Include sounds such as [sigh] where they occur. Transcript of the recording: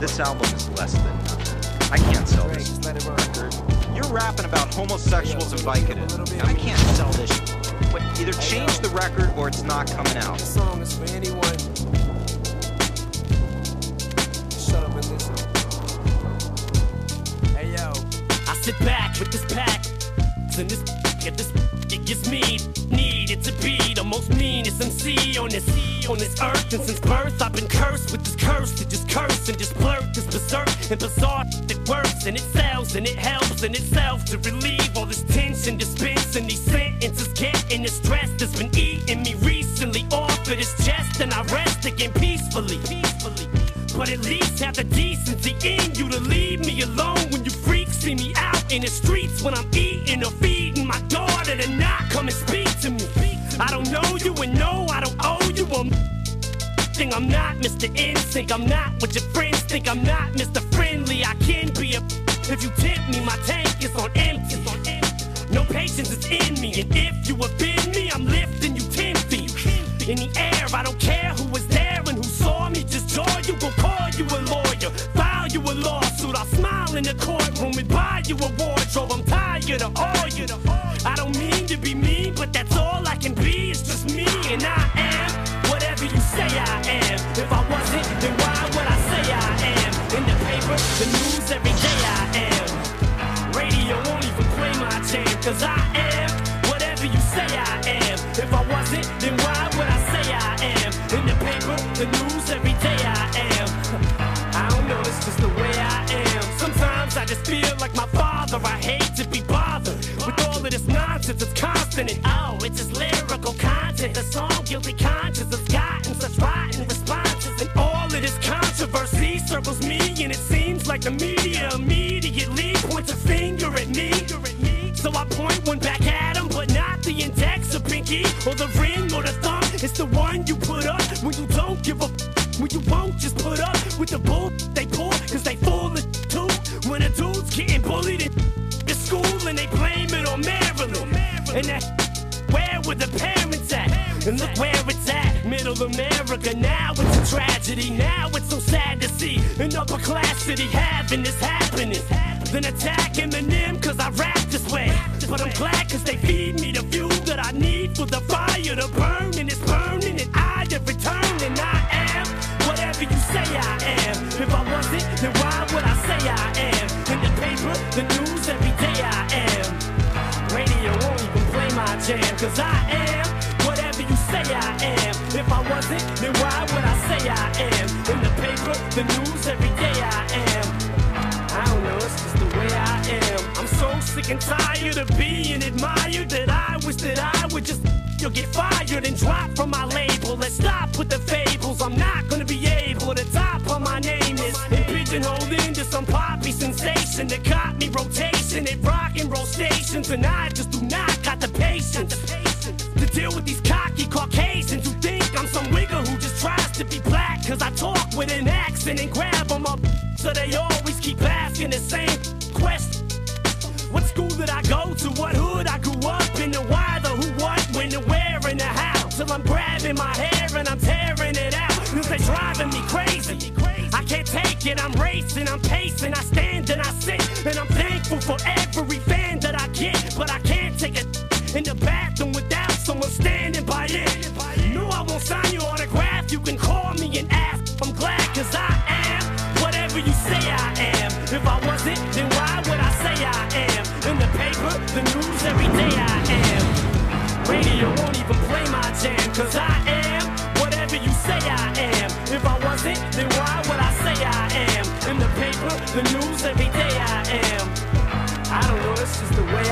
This album is less than nothing. I can't sell this record. You're rapping about homosexuals and Vicodin. I can't sell this. But either change the record or it's not coming out. This song is for anyone. Shut up and listen. Hey yo. I sit back with this pack, and this get this it gives me to be the most meanest MC on this on this earth. And since birth, I've been cursed with this curse to just curse and just blurt this berserk and bizarre that works and it sells and it helps in itself to relieve all this tension, dispensing these sentences, getting the stress that's been eating me recently off of this chest, and I rest again peacefully. Peacefully. But at least have the decency in you to leave me alone when you freaks see me out in the streets when I'm eating or feeding my daughter to not come and speak thing. I'm not Mr. N'Sync. I'm not what your friends think. I'm not Mr. Friendly. I can be a if you tempt me. My tank is on empty. No patience is in me, and if you offend me, I'm lifting you ten feet in the air. I don't care who was there and who saw me. Just joy, you gon' call you a lawyer, file you a lawsuit. I'll smile in the courtroom and buy you a wardrobe. I'm tired of all you. I don't mean to be mean, but that's all I can be. It's just me, and I am. If I wasn't, then why would I say I am? In the paper, the news, every day I am. Radio won't even play my jam, cause I am whatever you say I am. If I wasn't, then why would I say I am? In the paper, the news, every day I am. [laughs] I don't know, it's just the way I am. Sometimes I just feel like my father. I hate to be bothered with all of this nonsense. It's constant and oh, it's just lyrical content. The song Guilty Conscience has gotten such rotten like the media immediately points a finger at me. So I point one back at him, but not the index or pinky or the ring or the thumb. It's the one you put up when you don't give a f- when you won't just put up with the bull they pull, cause they of too. When a dude's getting bullied in the school and they blame it on Marilyn. And that where were the parents at? And look where it's at, middle America. Now it's a tragedy. Now it's so sad to see an upper class city having this happiness. Then attack Eminem cause I rap this way. But I'm glad cause they feed me the fuel that I need for the fire to burn. And it's burning and I have returned. And I am whatever you say I am. If I wasn't, then why would I say I am? In the paper, the news, every day I am. Radio won't even play my jam, cause I am say I am. If I wasn't, then why would I say I am? In the paper, the news, every day I am. I don't know, it's just the way I am. I'm so sick and tired of being admired that I wish that I would just you'll get fired and drop from my label. Let's stop with the fables. I'm not gonna be able to top on my name is and pigeonholed into some poppy sensation that caught me rotation at rock and roll stations, and I So they always keep asking the same question. What school did I go to? What hood I grew up in? The why, the who, what, when, the where, and the how. Till I'm grabbing my hair and I'm tearing it out. Cause they driving me crazy. I can't take it, I'm racing, I'm pacing, I stand and I sit. And I'm thankful for every fan that I get. But I can't take it in the bathroom without you say I am. If I wasn't, then why would I say I am? In the paper, the news, every day I am. Radio won't even play my jam cause I am whatever you say I am. If I wasn't, then why would I say I am? In the paper, the news, every day I am. I don't know, it's just the way.